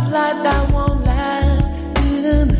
love life that won't last. Didn't